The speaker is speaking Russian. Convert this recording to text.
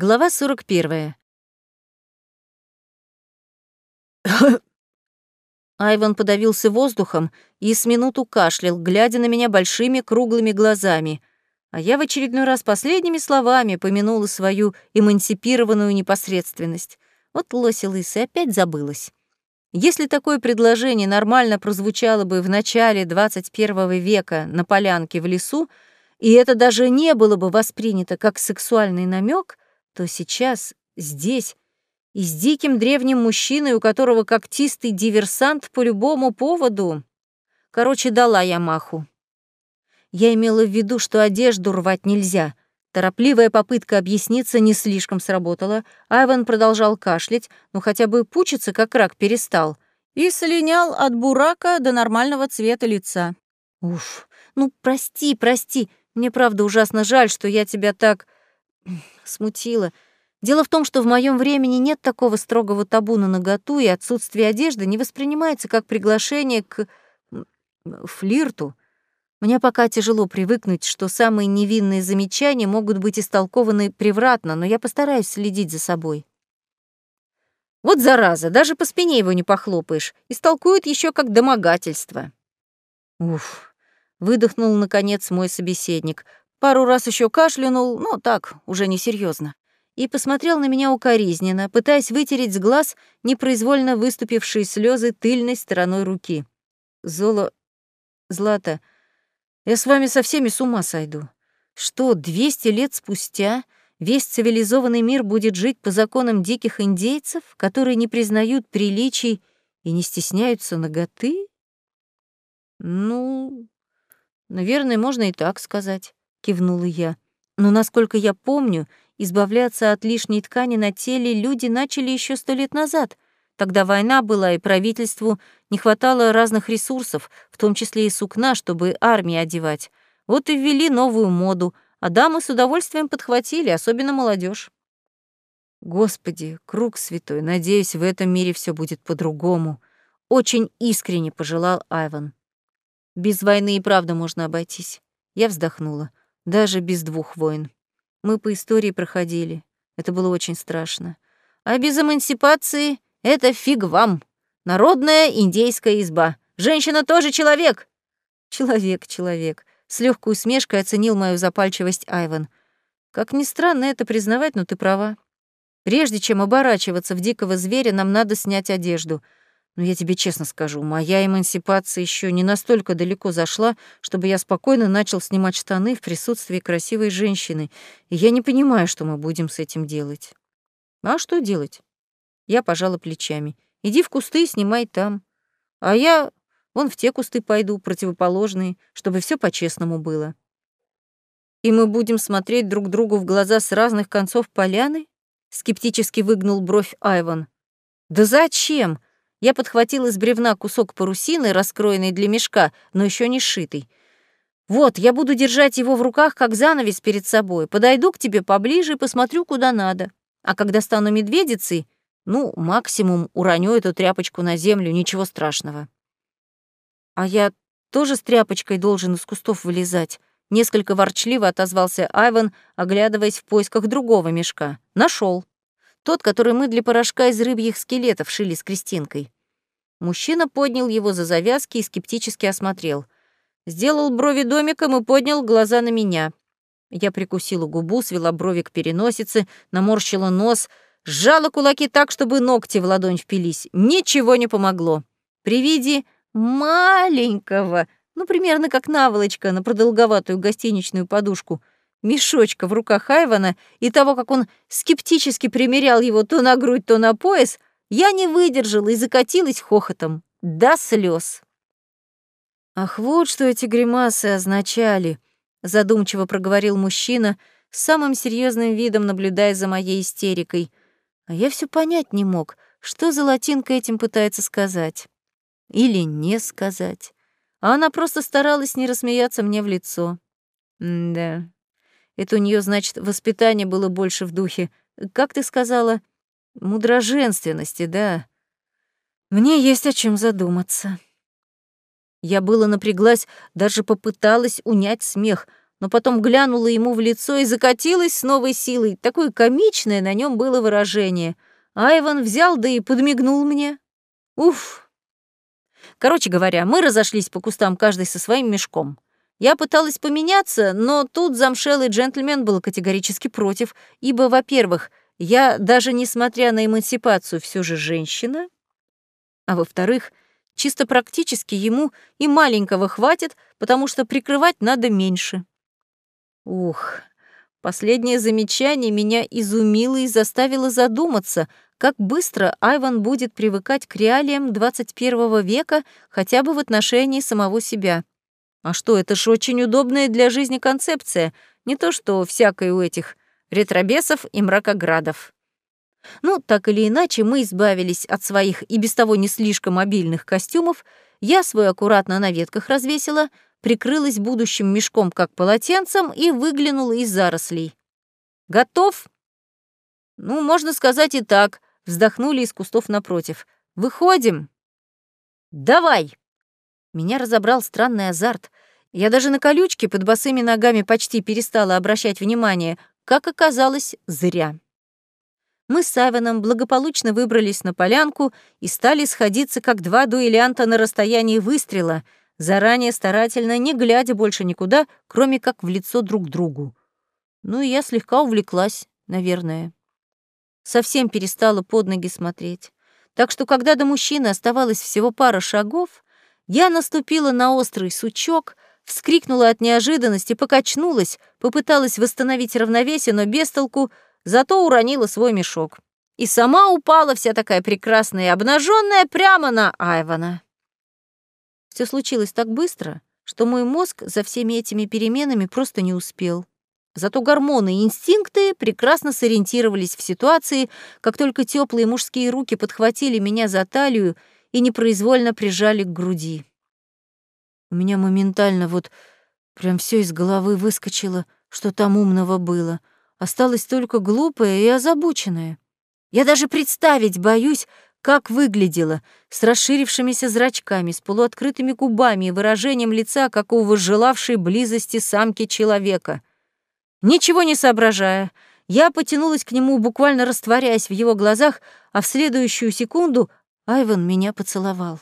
Глава 41. Айван подавился воздухом и с минуту кашлял, глядя на меня большими круглыми глазами. А я в очередной раз последними словами помянула свою эмансипированную непосредственность. Вот лося лысый опять забылась. Если такое предложение нормально прозвучало бы в начале 21 века на полянке в лесу, и это даже не было бы воспринято как сексуальный намек, то сейчас, здесь, и с диким древним мужчиной, у которого когтистый диверсант по любому поводу. Короче, дала я маху. Я имела в виду, что одежду рвать нельзя. Торопливая попытка объясниться не слишком сработала. Айван продолжал кашлять, но хотя бы пучиться, как рак, перестал. И слинял от бурака до нормального цвета лица. Уф, ну прости, прости. Мне правда ужасно жаль, что я тебя так смутила. Дело в том, что в моем времени нет такого строгого табу на наготу, и отсутствие одежды не воспринимается как приглашение к флирту. Мне пока тяжело привыкнуть, что самые невинные замечания могут быть истолкованы превратно, но я постараюсь следить за собой. Вот зараза, даже по спине его не похлопаешь. Истолкует еще как домогательство. Уф, выдохнул наконец мой собеседник. Пару раз еще кашлянул, но так, уже несерьезно и посмотрел на меня укоризненно, пытаясь вытереть с глаз непроизвольно выступившие слезы тыльной стороной руки. «Золо... Злата, я с вами со всеми с ума сойду. Что, 200 лет спустя весь цивилизованный мир будет жить по законам диких индейцев, которые не признают приличий и не стесняются ноготы? Ну, наверное, можно и так сказать, кивнула я. Но насколько я помню, Избавляться от лишней ткани на теле люди начали еще сто лет назад. Тогда война была, и правительству не хватало разных ресурсов, в том числе и сукна, чтобы армии одевать. Вот и ввели новую моду, а дамы с удовольствием подхватили, особенно молодежь. Господи, круг святой, надеюсь, в этом мире все будет по-другому. Очень искренне пожелал Айван. Без войны и правда можно обойтись. Я вздохнула. Даже без двух войн. Мы по истории проходили. Это было очень страшно. А без эмансипации — это фиг вам. Народная индейская изба. Женщина тоже человек. Человек, человек. С легкой усмешкой оценил мою запальчивость Айван. Как ни странно это признавать, но ты права. Прежде чем оборачиваться в дикого зверя, нам надо снять одежду — но я тебе честно скажу, моя эмансипация еще не настолько далеко зашла, чтобы я спокойно начал снимать штаны в присутствии красивой женщины, и я не понимаю, что мы будем с этим делать. А что делать? Я пожала плечами. Иди в кусты и снимай там. А я вон в те кусты пойду, противоположные, чтобы все по-честному было. И мы будем смотреть друг другу в глаза с разных концов поляны? Скептически выгнул бровь Айван. Да зачем? Я подхватил из бревна кусок парусины, раскроенный для мешка, но еще не сшитый. «Вот, я буду держать его в руках, как занавес перед собой. Подойду к тебе поближе и посмотрю, куда надо. А когда стану медведицей, ну, максимум уроню эту тряпочку на землю, ничего страшного». «А я тоже с тряпочкой должен из кустов вылезать?» Несколько ворчливо отозвался Айван, оглядываясь в поисках другого мешка. Нашел. Тот, который мы для порошка из рыбьих скелетов шили с Кристинкой. Мужчина поднял его за завязки и скептически осмотрел. Сделал брови домиком и поднял глаза на меня. Я прикусила губу, свела брови к переносице, наморщила нос, сжала кулаки так, чтобы ногти в ладонь впились. Ничего не помогло. При виде маленького, ну, примерно как наволочка на продолговатую гостиничную подушку — мешочка в руках Айвана и того, как он скептически примерял его то на грудь, то на пояс, я не выдержала и закатилась хохотом. До слез. «Ах, вот что эти гримасы означали», — задумчиво проговорил мужчина, самым серьезным видом наблюдая за моей истерикой. А я все понять не мог, что за латинка этим пытается сказать. Или не сказать. А она просто старалась не рассмеяться мне в лицо. М да, это у нее, значит, воспитание было больше в духе, как ты сказала, мудроженственности, да. Мне есть о чем задуматься. Я было напряглась, даже попыталась унять смех, но потом глянула ему в лицо и закатилась с новой силой. Такое комичное на нем было выражение. Айван взял да и подмигнул мне. Уф. Короче говоря, мы разошлись по кустам каждый со своим мешком. Я пыталась поменяться, но тут замшелый джентльмен был категорически против, ибо, во-первых, я, даже несмотря на эмансипацию, все же женщина, а во-вторых, чисто практически ему и маленького хватит, потому что прикрывать надо меньше. Ух, последнее замечание меня изумило и заставило задуматься, как быстро Айван будет привыкать к реалиям 21 века хотя бы в отношении самого себя. А что, это ж очень удобная для жизни концепция, не то что всякой у этих ретробесов и мракоградов. Ну, так или иначе, мы избавились от своих и без того не слишком мобильных костюмов, я свой аккуратно на ветках развесила, прикрылась будущим мешком как полотенцем и выглянула из зарослей. «Готов?» «Ну, можно сказать и так», — вздохнули из кустов напротив. «Выходим?» «Давай!» Меня разобрал странный азарт. Я даже на колючки под босыми ногами почти перестала обращать внимание, как оказалось, зря. Мы с Савином благополучно выбрались на полянку и стали сходиться, как два дуэлянта на расстоянии выстрела, заранее старательно, не глядя больше никуда, кроме как в лицо друг другу. Ну и я слегка увлеклась, наверное. Совсем перестала под ноги смотреть. Так что, когда до мужчины оставалось всего пара шагов, я наступила на острый сучок, вскрикнула от неожиданности, покачнулась, попыталась восстановить равновесие, но без толку, зато уронила свой мешок. И сама упала вся такая прекрасная и обнаженная прямо на Айвана. Все случилось так быстро, что мой мозг за всеми этими переменами просто не успел. Зато гормоны и инстинкты прекрасно сориентировались в ситуации, как только теплые мужские руки подхватили меня за талию и непроизвольно прижали к груди. У меня моментально вот прям все из головы выскочило, что там умного было. Осталось только глупое и озабоченное. Я даже представить боюсь, как выглядела, с расширившимися зрачками, с полуоткрытыми губами и выражением лица, как у возжелавшей близости самки человека. Ничего не соображая, я потянулась к нему, буквально растворяясь в его глазах, а в следующую секунду Айван меня поцеловал.